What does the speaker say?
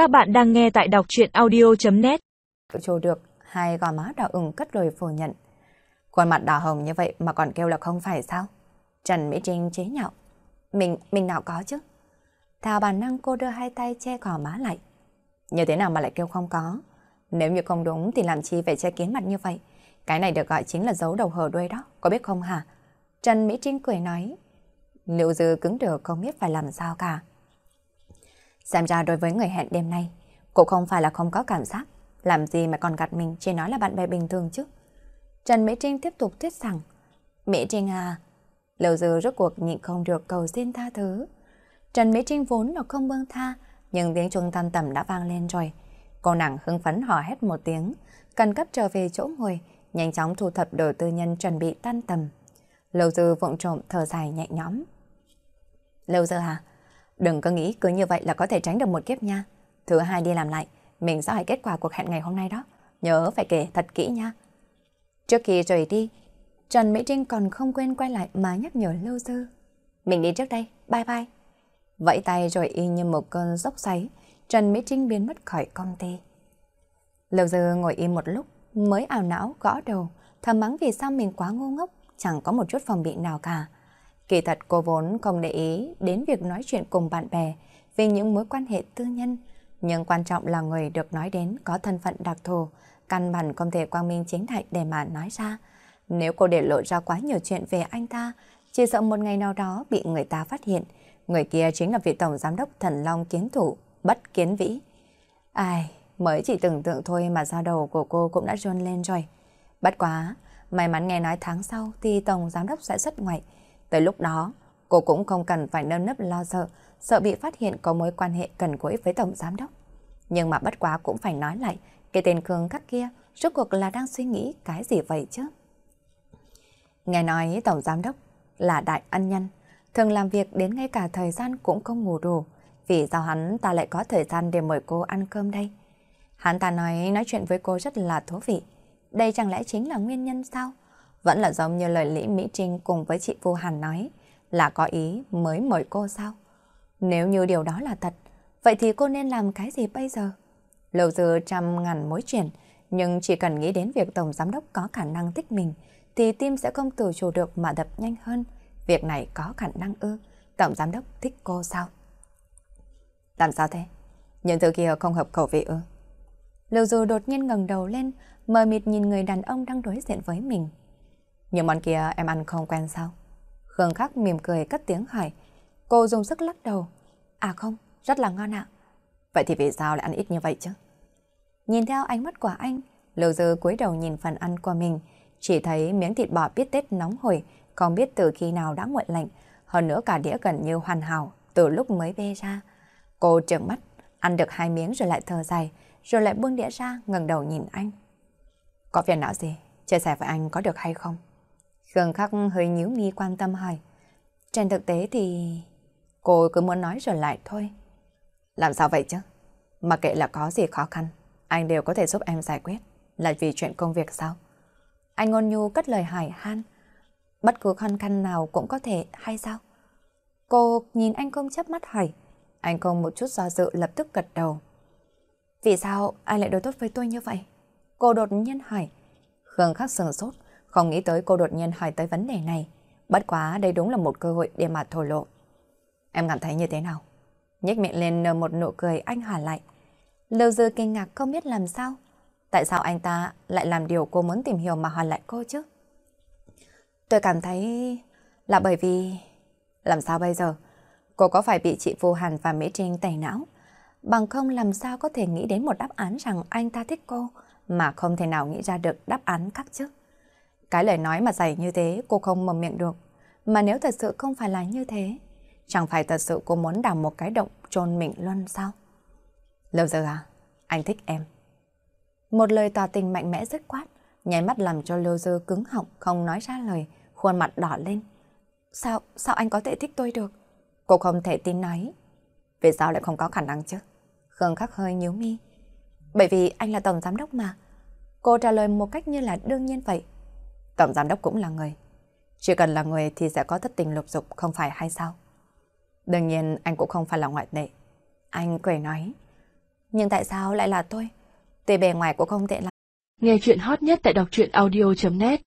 Các bạn đang nghe tại đọc chuyện audio.net Chủ được, hai gò má đỏ ửng cất lời phủ nhận. Khuôn mặt đỏ hồng như vậy mà còn kêu là không phải sao? Trần Mỹ Trinh chế nhạo. Mình, mình nào có chứ? Thảo bản năng cô đưa hai tay che gò má lại. Như thế nào mà lại kêu không có? Nếu như không đúng thì làm chi phải che kín mặt như vậy? Cái này được gọi chính là dấu đầu hở đuôi đó, có biết không hả? Trần Mỹ Trinh cười nói. Liệu dư cứng được không biết phải làm sao cả. Xem ra đối với người hẹn đêm nay, cô không phải là không có cảm giác. Làm gì mà còn gạt mình chỉ nói là bạn bè bình thường chứ. Trần Mỹ Trinh tiếp tục thuyết rằng. Mỹ Trinh à, Lưu Dư rốt cuộc nhịn không được cầu xin tha thứ. Trần Mỹ Trinh vốn là không buông tha, nhưng tiếng chuông tan tầm đã vang lên rồi. Cô nàng hưng phấn hò hét một tiếng, cần cấp trở về chỗ ngồi, nhanh chóng thu thập đồ tư nhân chuẩn bị tan tầm. Lưu Dư vụng trộm thở dài nhẹ nhõm. Lưu Dư hả? Đừng có nghĩ cứ như vậy là có thể tránh được một kiếp nha. Thứ hai đi làm lại, mình sẽ hỏi kết quả cuộc hẹn ngày hôm nay đó. Nhớ phải kể thật kỹ nha. Trước khi rời đi, Trần Mỹ Trinh còn không quên quay lại mà nhắc nhở Lưu Dư. Mình đi trước đây, bye bye. Vẫy tay rồi y như một cơn dốc xoáy, Trần Mỹ Trinh biến mất khỏi công ty. Lưu Dư ngồi im một lúc, mới ảo não gõ đầu, thầm mắng vì sao mình quá ngu ngốc, chẳng có một chút phòng bị nào cả. Kỳ thật cô vốn không để ý đến việc nói chuyện cùng bạn bè vì những mối quan hệ tư nhân, nhưng quan trọng là người được nói đến có thân phận đặc thù, căn bản không thể quang minh chính đại để mà nói ra. Nếu cô để lộ ra quá nhiều chuyện về anh ta, chỉ sợ một ngày nào đó bị người ta phát hiện, người kia chính là vị tổng giám đốc thần long kiến thủ, bất kiến vĩ. Ai, mới chỉ tưởng tượng thôi mà da đầu của cô cũng đã run lên rồi. Bất quá, may mắn nghe nói tháng sau thì tổng giám đốc sẽ xuất ngoại, Tới lúc đó, cô cũng không cần phải nơm nấp lo sợ, sợ bị phát hiện có mối quan hệ cần gũi với tổng giám đốc. Nhưng mà bất quá cũng phải nói lại, cái tên Khương Khắc kia rốt cuộc là đang suy nghĩ cái gì vậy chứ? Nghe nói tổng giám đốc là đại ân nhân, thường làm việc đến ngay cả thời gian cũng không ngủ đủ, vì sao hắn ta lại có thời gian để mời cô ăn cơm đây? Hắn ta nói nói chuyện với cô rất là thú vị. Đây chẳng lẽ chính là nguyên nhân sao? Vẫn là giống như lời Lý Mỹ Trinh cùng với chị Vu Hàn nói, là có ý mới mời cô sao? Nếu như điều đó là thật, vậy thì cô nên làm cái gì bây giờ? Lâu dư trăm ngàn mối chuyện, nhưng chỉ cần nghĩ đến việc Tổng Giám Đốc có khả năng thích mình, thì tim sẽ không tự chủ được mà đập nhanh hơn. Việc này có khả năng ư, Tổng Giám Đốc thích cô sao? Làm sao thế? Những thứ kia không hợp khẩu vị ư? Lưu Du đột nhiên ngẩng đầu lên, mờ mịt nhìn người đàn ông đang đối diện với mình. Những món kia em ăn không quen sao? Khương Khắc mỉm cười cất tiếng hỏi. Cô dùng sức lắc đầu. À không, rất là ngon ạ. Vậy thì vì sao lại ăn ít như vậy chứ? Nhìn theo ánh mắt của anh, Lưu Dư cúi đầu nhìn phần ăn của mình, chỉ thấy miếng thịt bò biết tết nóng hổi, không biết từ khi nào đã nguội lạnh, hơn nữa cả đĩa gần như hoàn hảo từ lúc mới bê ra. Cô trợn mắt, ăn được hai miếng rồi lại thở dài, rồi lại buông đĩa ra ngẩng đầu nhìn anh. Có phiền não gì? Chia sẻ với anh có được hay không? Khương Khắc hơi nhíu mi quan tâm hỏi. Trên thực tế thì... Cô cứ muốn nói rồi lại thôi. Làm sao vậy chứ? Mà kệ là có gì khó khăn, anh đều có thể giúp em giải quyết. Là vì chuyện công việc sao? Anh ngôn nhu cất lời hỏi han. Bất cứ khăn khăn nào cũng có thể hay sao? Cô nhìn anh không chấp mắt hỏi. Anh không một chút do dự lập tức gật đầu. Vì sao anh lại đối tốt với tôi như vậy? Cô đột nhiên hỏi. Khương khắc sừng sốt. Không nghĩ tới cô đột nhiên hỏi tới vấn đề này. Bất quá đây đúng là một cơ hội để mà thổ lộ. Em cảm thấy như thế nào? Nhếch miệng lên nở một nụ cười anh hỏi lại. Lưu Dư kinh ngạc không biết làm sao. Tại sao anh ta lại làm điều cô muốn tìm hiểu mà hỏi lại cô chứ? Tôi cảm thấy là bởi vì... Làm sao bây giờ? Cô có phải bị chị Vô Hàn và Mỹ Trinh tẩy não? Bằng không làm sao có thể nghĩ đến một đáp án rằng anh ta thích cô mà không thể nào nghĩ ra được đáp án khác chứ? Cái lời nói mà dày như thế cô không mầm miệng được. Mà nếu thật sự không phải là như thế, chẳng phải thật sự cô muốn đào một cái động trôn mình luôn sao? Lâu giờ à? Anh thích em. Một lời tỏ tình mạnh mẽ dứt quát, nháy mắt làm cho Lưu Dư cứng họng không nói ra lời, khuôn mặt đỏ lên. Sao, sao anh có thể thích tôi được? Cô không thể tin nói. Vì sao lại không có khả năng chứ? Khương khắc hơi nhíu mi. Bởi vì anh là tổng giám đốc mà. Cô trả lời một cách như là đương nhiên vậy. Tổng giám đốc cũng là người. Chỉ cần là người thì sẽ có thất tình lục dục, không phải hay sao? Đương nhiên, anh cũng không phải là ngoại lệ. Anh cười nói. Nhưng tại sao lại là tôi? Tuy bề ngoài cũng không tệ lắm. Nghe chuyện hot nhất tại đọc truyện audio.net